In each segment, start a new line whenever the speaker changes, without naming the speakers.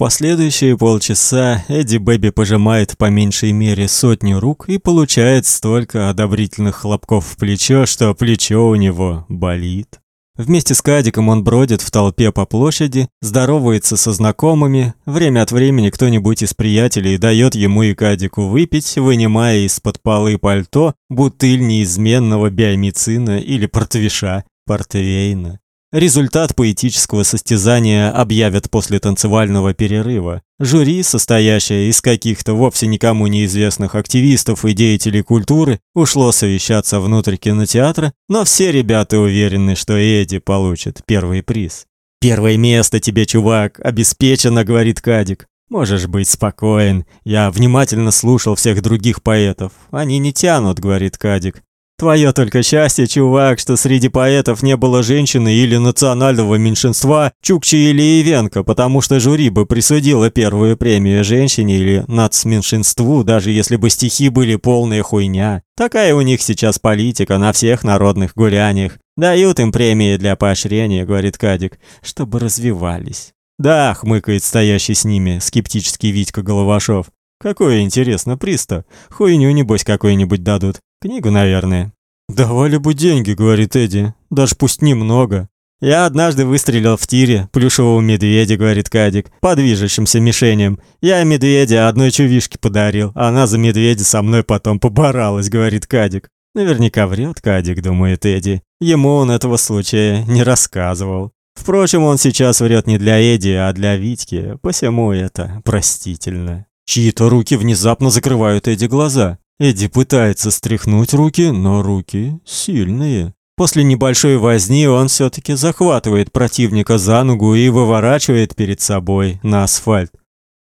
последующие полчаса Эдди Бэби пожимает по меньшей мере сотню рук и получает столько одобрительных хлопков в плечо, что плечо у него болит. Вместе с Кадиком он бродит в толпе по площади, здоровается со знакомыми, время от времени кто-нибудь из приятелей дает ему и Кадику выпить, вынимая из-под полы пальто бутыль неизменного биомицина или портвиша, портвейна. Результат поэтического состязания объявят после танцевального перерыва. Жюри, состоящее из каких-то вовсе никому неизвестных активистов и деятелей культуры, ушло совещаться внутрь кинотеатра, но все ребята уверены, что Эдди получит первый приз. «Первое место тебе, чувак, обеспечено», — говорит Кадик. «Можешь быть спокоен. Я внимательно слушал всех других поэтов. Они не тянут», — говорит Кадик. Твое только счастье, чувак, что среди поэтов не было женщины или национального меньшинства Чукчи или Ивенко, потому что жюри бы присудило первую премию женщине или нацменьшинству, даже если бы стихи были полная хуйня. Такая у них сейчас политика на всех народных гуляниях. Дают им премии для поощрения, говорит Кадик, чтобы развивались. Да, хмыкает стоящий с ними скептический Витька Головашов. Какое интересно приз-то. Хуйню небось какой-нибудь дадут. Книгу, наверное. Давали бы деньги, говорит Эдди. Даже пусть немного. Я однажды выстрелил в тире плюшевого медведя, говорит Кадик, по движущимся мишеням. Я медведя одной чувишке подарил, а она за медведя со мной потом поборалась, говорит Кадик. Наверняка врет Кадик, думает Эдди. Ему он этого случая не рассказывал. Впрочем, он сейчас врет не для Эдди, а для Витьки, посему это простительно. Чьи-то руки внезапно закрывают Эдди глаза. Эдди пытается стряхнуть руки, но руки сильные. После небольшой возни он все таки захватывает противника за ногу и выворачивает перед собой на асфальт.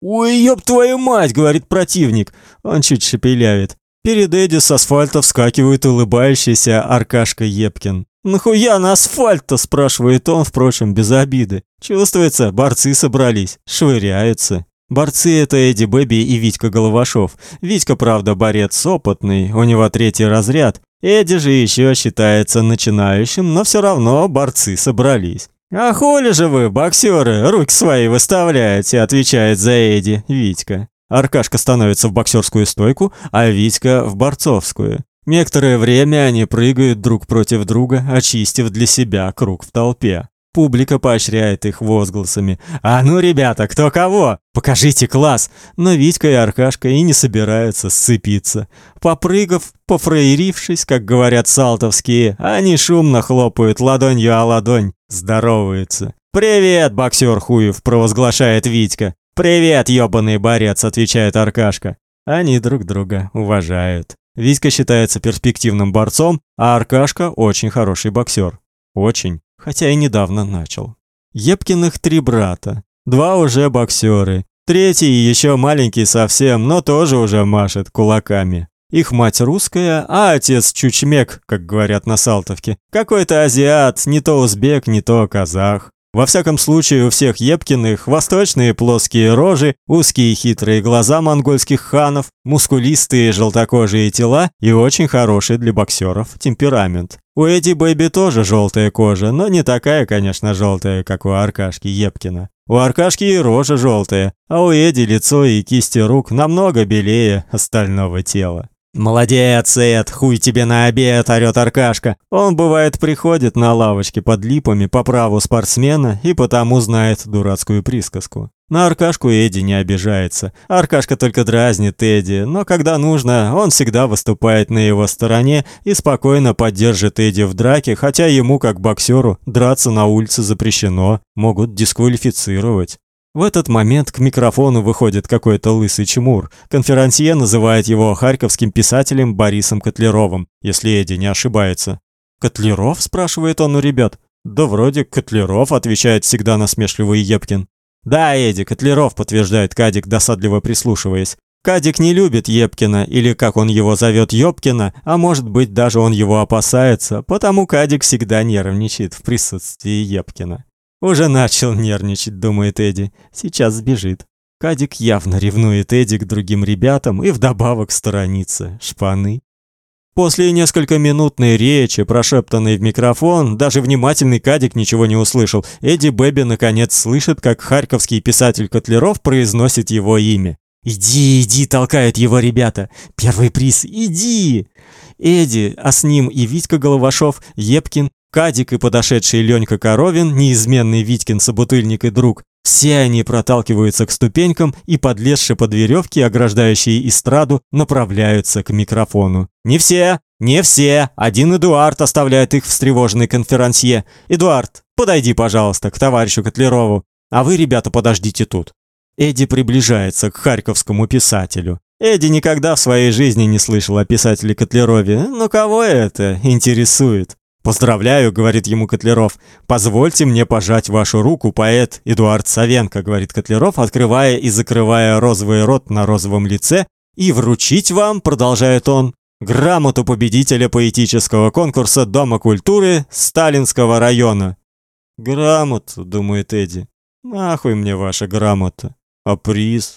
«Ой, ёб твою мать!» — говорит противник. Он чуть шепелявит. Перед Эдди с асфальта вскакивает улыбающийся Аркашка Епкин. «Нахуя на асфальт-то?» – спрашивает он, впрочем, без обиды. Чувствуется, борцы собрались, швыряются. Борцы это Эдди Бэби и Витька Головашов. Витька, правда, борец опытный, у него третий разряд. Эдди же еще считается начинающим, но все равно борцы собрались. «А хули же вы, боксеры, руки свои выставляете?» – отвечает за Эдди Витька. Аркашка становится в боксерскую стойку, а Витька в борцовскую. Некоторое время они прыгают друг против друга, очистив для себя круг в толпе. Публика поощряет их возгласами. «А ну, ребята, кто кого? Покажите класс!» Но Витька и Аркашка и не собираются сцепиться. Попрыгав, пофраерившись, как говорят салтовские, они шумно хлопают ладонью о ладонь, здороваются. «Привет, боксер Хуев!» – провозглашает Витька. «Привет, ёбаный борец!» – отвечает Аркашка. Они друг друга уважают. Витька считается перспективным борцом, а Аркашка – очень хороший боксер. Очень хотя и недавно начал. Епкиных три брата, два уже боксеры, третий еще маленький совсем, но тоже уже машет кулаками. Их мать русская, а отец чучмек, как говорят на Салтовке. Какой-то азиат, не то узбек, не то казах. Во всяком случае, у всех Епкиных восточные плоские рожи, узкие хитрые глаза монгольских ханов, мускулистые желтокожие тела и очень хороший для боксеров темперамент. У Эдди Бэби тоже желтая кожа, но не такая, конечно, желтая, как у Аркашки Епкина. У Аркашки и рожа желтая, а у Эдди лицо и кисти рук намного белее остального тела. «Молодец, Эд, хуй тебе на обед!» – орёт Аркашка. Он, бывает, приходит на лавочке под липами по праву спортсмена и потому знает дурацкую присказку. На Аркашку Эдди не обижается. Аркашка только дразнит Эдди, но когда нужно, он всегда выступает на его стороне и спокойно поддержит Эдди в драке, хотя ему, как боксеру, драться на улице запрещено, могут дисквалифицировать. В этот момент к микрофону выходит какой-то лысый чмур. Конферансье называет его харьковским писателем Борисом Котлеровым, если Эдди не ошибается. «Котлеров?» – спрашивает он у ребят. «Да вроде Котлеров», – отвечает всегда насмешливый Епкин. «Да, Эдди, Котлеров», – подтверждает Кадик, досадливо прислушиваясь. Кадик не любит Епкина, или как он его зовет, Ёпкина, а может быть даже он его опасается, потому Кадик всегда нервничает в присутствии Епкина. Уже начал нервничать, думает Эдди. Сейчас сбежит. Кадик явно ревнует Эдди к другим ребятам и вдобавок сторонится шпаны. После несколько минутной речи, прошептанной в микрофон, даже внимательный Кадик ничего не услышал. Эдди Бэби наконец слышит, как харьковский писатель Котлеров произносит его имя. «Иди, иди!» – толкают его ребята. «Первый приз! Иди!» Эдди, а с ним и Витька Головашов, Епкин, Кадик и подошедший Ленька Коровин, неизменный Витькин собутыльник и друг, все они проталкиваются к ступенькам и, подлезши под веревки, ограждающие эстраду, направляются к микрофону. Не все, не все. Один Эдуард оставляет их встревоженный конферансье. Эдуард, подойди, пожалуйста, к товарищу Котлерову. А вы, ребята, подождите тут. Эдди приближается к харьковскому писателю. Эдди никогда в своей жизни не слышал о писателе Котлерове, но кого это интересует? «Поздравляю», — говорит ему Котлеров. «Позвольте мне пожать вашу руку, поэт Эдуард Савенко», — говорит Котлеров, открывая и закрывая розовый рот на розовом лице. «И вручить вам», — продолжает он, «грамоту победителя поэтического конкурса Дома культуры Сталинского района». «Грамоту», — думает Эдди. «Нахуй мне ваша грамота? А приз?»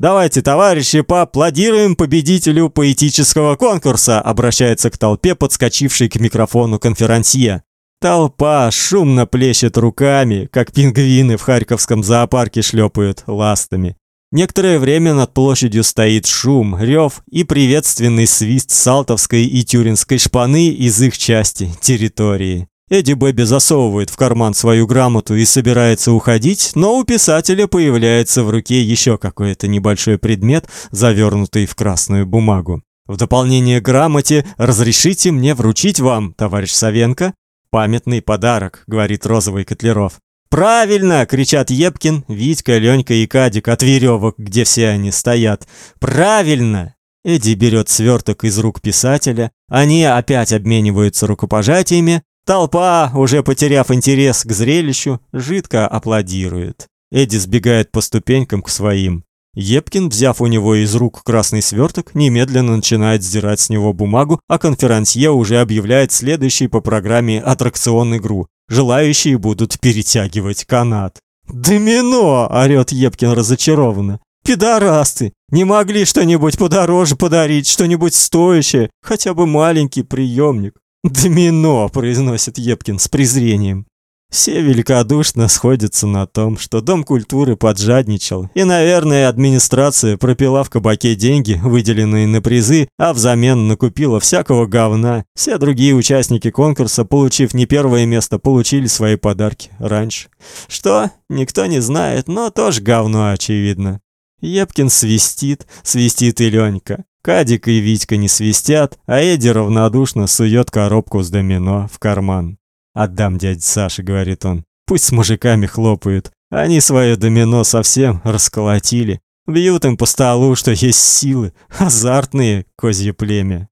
Давайте, товарищи, поаплодируем победителю поэтического конкурса, обращается к толпе, подскочившей к микрофону конферансье. Толпа шумно плещет руками, как пингвины в Харьковском зоопарке шлепают ластами. Некоторое время над площадью стоит шум, рев и приветственный свист салтовской и тюринской шпаны из их части территории. Эдди Бэби засовывает в карман свою грамоту и собирается уходить, но у писателя появляется в руке еще какой-то небольшой предмет, завернутый в красную бумагу. В дополнение к грамоте разрешите мне вручить вам, товарищ Савенко, памятный подарок, говорит розовый Котлеров. Правильно, кричат Епкин, Витька, Ленька и Кадик от веревок, где все они стоят. Правильно. Эдди берет сверток из рук писателя, они опять обмениваются рукопожатиями, Толпа, уже потеряв интерес к зрелищу, жидко аплодирует. Эдди сбегает по ступенькам к своим. Епкин, взяв у него из рук красный сверток, немедленно начинает сдирать с него бумагу, а конферансье уже объявляет следующий по программе аттракцион игру. Желающие будут перетягивать канат. «Домино!» – орёт Епкин разочарованно. «Пидорасты! Не могли что-нибудь подороже подарить, что-нибудь стоящее, хотя бы маленький приемник. «Домино!» – произносит Епкин с презрением. Все великодушно сходятся на том, что Дом культуры поджадничал, и, наверное, администрация пропила в кабаке деньги, выделенные на призы, а взамен накупила всякого говна. Все другие участники конкурса, получив не первое место, получили свои подарки раньше. Что? Никто не знает, но тоже говно очевидно. Епкин свистит, свистит и Ленька. Кадик и Витька не свистят, а Эдди равнодушно сует коробку с домино в карман. «Отдам дяде Саше», — говорит он. «Пусть с мужиками хлопают. Они свое домино совсем расколотили. Бьют им по столу, что есть силы. Азартные козье племя».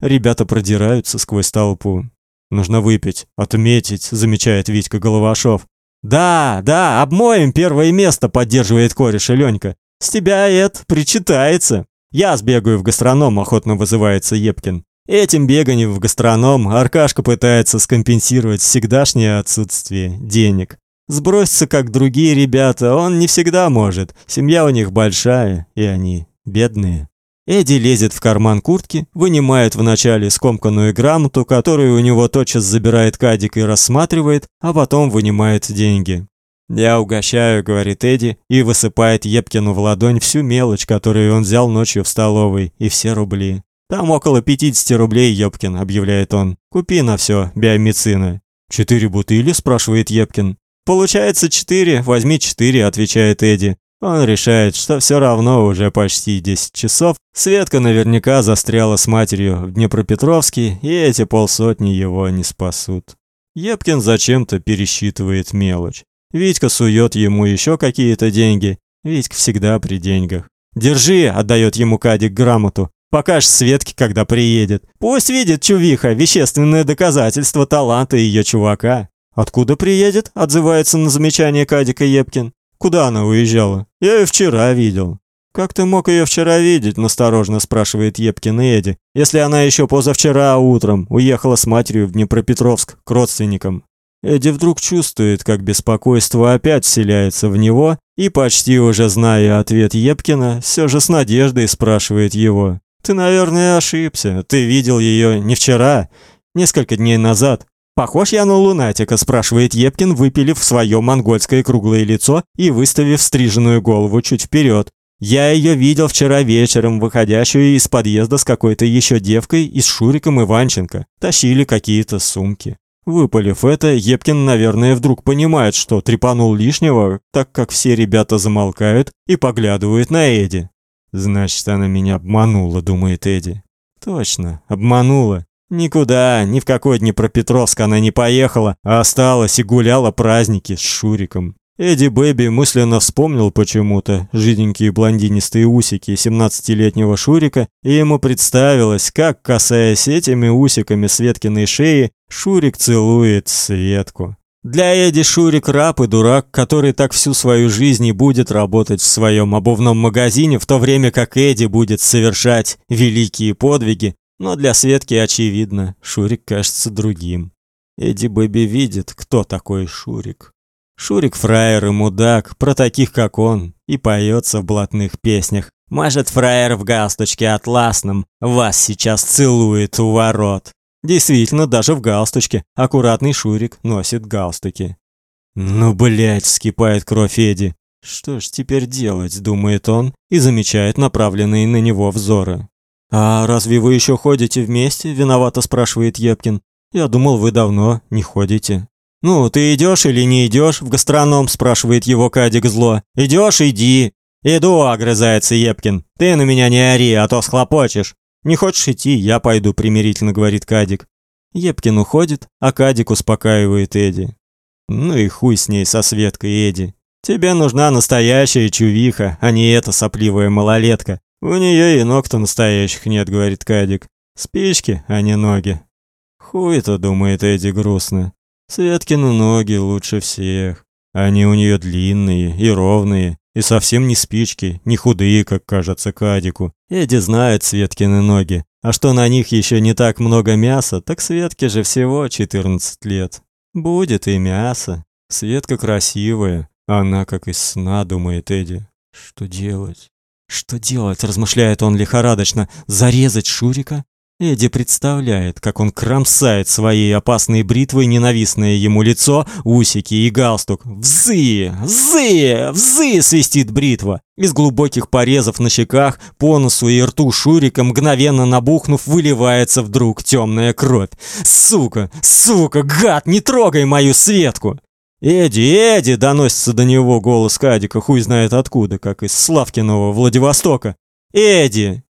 Ребята продираются сквозь толпу. «Нужно выпить, отметить», — замечает Витька Головашов. «Да, да, обмоем первое место», — поддерживает кореш Ленька. «С тебя, Эд, причитается». «Я сбегаю в гастроном», – охотно вызывается Епкин. Этим беганием в гастроном Аркашка пытается скомпенсировать всегдашнее отсутствие денег. Сброситься, как другие ребята, он не всегда может. Семья у них большая, и они бедные. Эдди лезет в карман куртки, вынимает вначале скомканную грамоту, которую у него тотчас забирает Кадик и рассматривает, а потом вынимает деньги. «Я угощаю», — говорит Эдди, и высыпает Епкину в ладонь всю мелочь, которую он взял ночью в столовой, и все рубли. «Там около 50 рублей, Епкин», — объявляет он. «Купи на все биомицина». «Четыре бутыли?» — спрашивает Епкин. «Получается четыре, возьми четыре», — отвечает Эдди. Он решает, что все равно уже почти 10 часов. Светка наверняка застряла с матерью в Днепропетровске, и эти полсотни его не спасут. Епкин зачем-то пересчитывает мелочь. Витька сует ему еще какие-то деньги. Витька всегда при деньгах. «Держи», — отдает ему Кадик грамоту. «Покажешь Светке, когда приедет. Пусть видит чувиха вещественное доказательство таланта ее чувака». «Откуда приедет?» — отзывается на замечание Кадика Епкин. «Куда она уезжала?» «Я ее вчера видел». «Как ты мог ее вчера видеть?» – насторожно спрашивает Епкин и Эдди. «Если она еще позавчера утром уехала с матерью в Днепропетровск к родственникам». Эдди вдруг чувствует, как беспокойство опять вселяется в него, и почти уже зная ответ Епкина, все же с надеждой спрашивает его: Ты, наверное, ошибся. Ты видел ее не вчера, несколько дней назад. Похож я на лунатика, спрашивает Епкин, выпилив свое монгольское круглое лицо и выставив стриженную голову чуть вперед. Я ее видел вчера вечером, выходящую из подъезда с какой-то еще девкой и с Шуриком Иванченко. Тащили какие-то сумки. Выпалив это, Епкин, наверное, вдруг понимает, что трепанул лишнего, так как все ребята замолкают и поглядывают на Эди. Значит, она меня обманула, думает Эди. Точно, обманула. Никуда, ни в какой Днепропетровск она не поехала, а осталась и гуляла праздники с Шуриком. Эдди Бэби мысленно вспомнил почему-то жиденькие блондинистые усики семнадцатилетнего Шурика, и ему представилось, как, касаясь этими усиками Светкиной шеи, Шурик целует Светку. Для Эдди Шурик раб и дурак, который так всю свою жизнь и будет работать в своем обувном магазине, в то время как Эдди будет совершать великие подвиги, но для Светки очевидно, Шурик кажется другим. Эдди Бэби видит, кто такой Шурик. Шурик фраер и мудак, про таких как он, и поется в блатных песнях. Может, фраер в галстучке атласном вас сейчас целует у ворот. Действительно, даже в галстучке аккуратный Шурик носит галстуки. Ну, блядь, вскипает кровь Эди. Что ж теперь делать, думает он и замечает направленные на него взоры. А разве вы еще ходите вместе? виновато спрашивает Епкин. Я думал, вы давно не ходите. «Ну, ты идешь или не идешь?» – в гастроном спрашивает его Кадик зло. «Идешь, иди». «Иду», – огрызается Епкин. «Ты на меня не ори, а то схлопочешь». «Не хочешь идти, я пойду», – примирительно говорит Кадик. Епкин уходит, а Кадик успокаивает Эди. «Ну и хуй с ней, со Светкой, Эди. Тебе нужна настоящая чувиха, а не эта сопливая малолетка. У нее и ног-то настоящих нет», – говорит Кадик. «Спички, а не ноги». «Хуй-то», – думает Эди грустно. Светкины ноги лучше всех. Они у нее длинные и ровные, и совсем не спички, не худые, как кажется Кадику. Эди знает Светкины ноги, а что на них еще не так много мяса, так Светке же всего 14 лет. Будет и мясо. Светка красивая, она как из сна, думает Эди. Что делать? Что делать, размышляет он лихорадочно. Зарезать Шурика? Эдди представляет, как он кромсает своей опасной бритвой ненавистное ему лицо, усики и галстук. Взы! Взы! Взы! свистит бритва. Из глубоких порезов на щеках, по носу и рту Шурика, мгновенно набухнув, выливается вдруг темная кровь. Сука! Сука! Гад! Не трогай мою Светку! «Эдди, Эдди!» – доносится до него голос Кадика, хуй знает откуда, как из Славкиного Владивостока. «Эдди!